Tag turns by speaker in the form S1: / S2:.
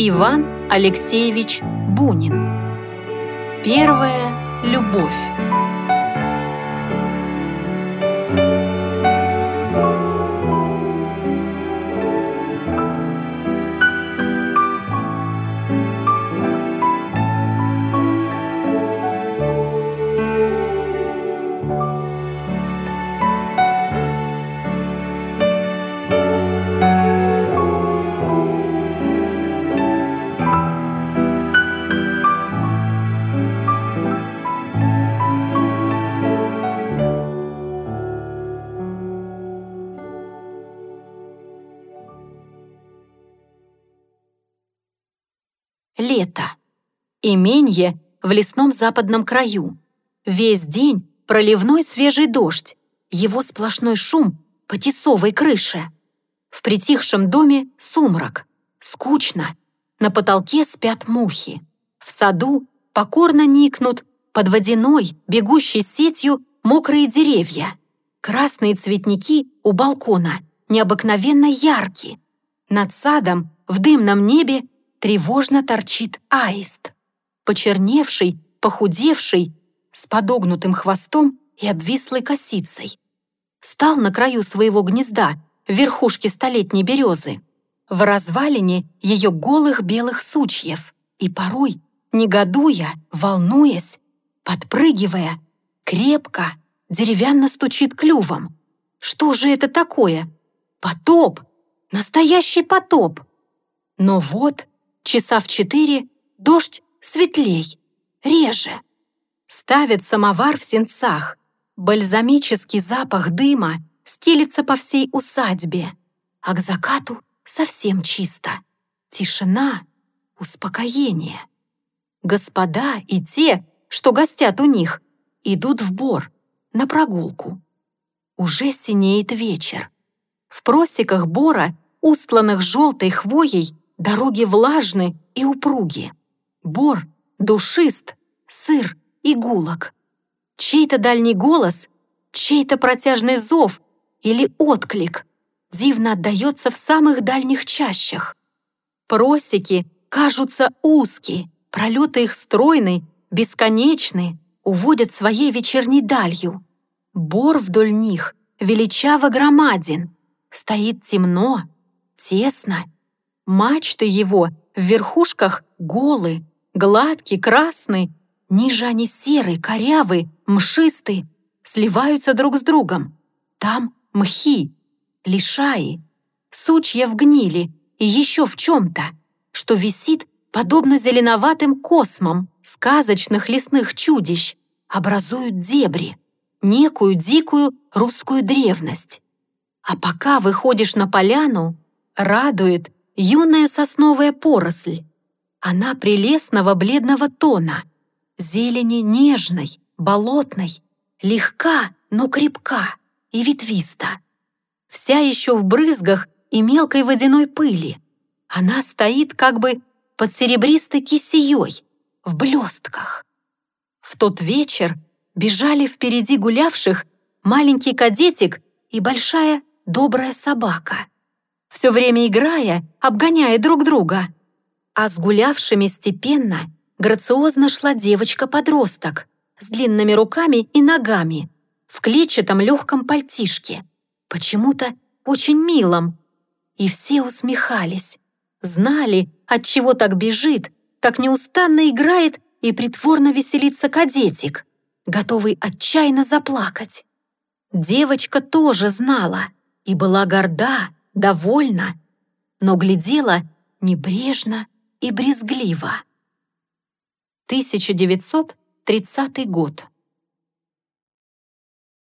S1: Иван Алексеевич Бунин. Первая любовь. Лето. Именье в лесном западном краю. Весь день проливной свежий дождь, его сплошной шум по тесовой крыше. В притихшем доме сумрак, скучно. На потолке спят мухи. В саду покорно никнут под водяной, бегущей сетью, мокрые деревья. Красные цветники у балкона необыкновенно яркие. Над садом в дымном небе тревожно торчит аист. Почерневший, похудевший, с подогнутым хвостом и обвислой косицей. Стал на краю своего гнезда, в верхушке столетней березы, в развалине ее голых белых сучьев, и порой, негодуя, волнуясь, подпрыгивая, крепко, деревянно стучит клювом. Что же это такое? Потоп! Настоящий потоп! Но вот Часа в четыре дождь светлей, реже. Ставят самовар в сенцах. Бальзамический запах дыма стелится по всей усадьбе, а к закату совсем чисто. Тишина, успокоение. Господа и те, что гостят у них, идут в бор, на прогулку. Уже синеет вечер. В просеках бора, устланных желтой хвоей, Дороги влажны и упруги. Бор, душист, сыр и. Чей-то дальний голос, чей-то протяжный зов или отклик дивно отдается в самых дальних чащах. Просеки кажутся узкие, пролеты их стройны, бесконечны, уводят своей вечерней далью. Бор вдоль них величаво громаден, стоит темно, тесно Мачты его в верхушках голы, гладкие, красные, ниже они серые, корявые, мшистые, сливаются друг с другом. Там мхи, лишаи, сучья в гнили и еще в чем-то, что висит подобно зеленоватым космам сказочных лесных чудищ, образуют дебри, некую дикую русскую древность. А пока выходишь на поляну, радует юная сосновая поросль. Она прелестного бледного тона, зелени нежной, болотной, легка, но крепка и ветвиста. Вся еще в брызгах и мелкой водяной пыли. Она стоит как бы под серебристой кисеей, в блестках. В тот вечер бежали впереди гулявших маленький кадетик и большая добрая собака — все время играя, обгоняя друг друга. А с гулявшими степенно, грациозно шла девочка-подросток с длинными руками и ногами, в клетчатом легком пальтишке, почему-то очень милом. И все усмехались, знали, от чего так бежит, так неустанно играет и притворно веселится кадетик, готовый отчаянно заплакать. Девочка тоже знала и была горда, довольна, но глядела небрежно и брезгливо. 1930 год.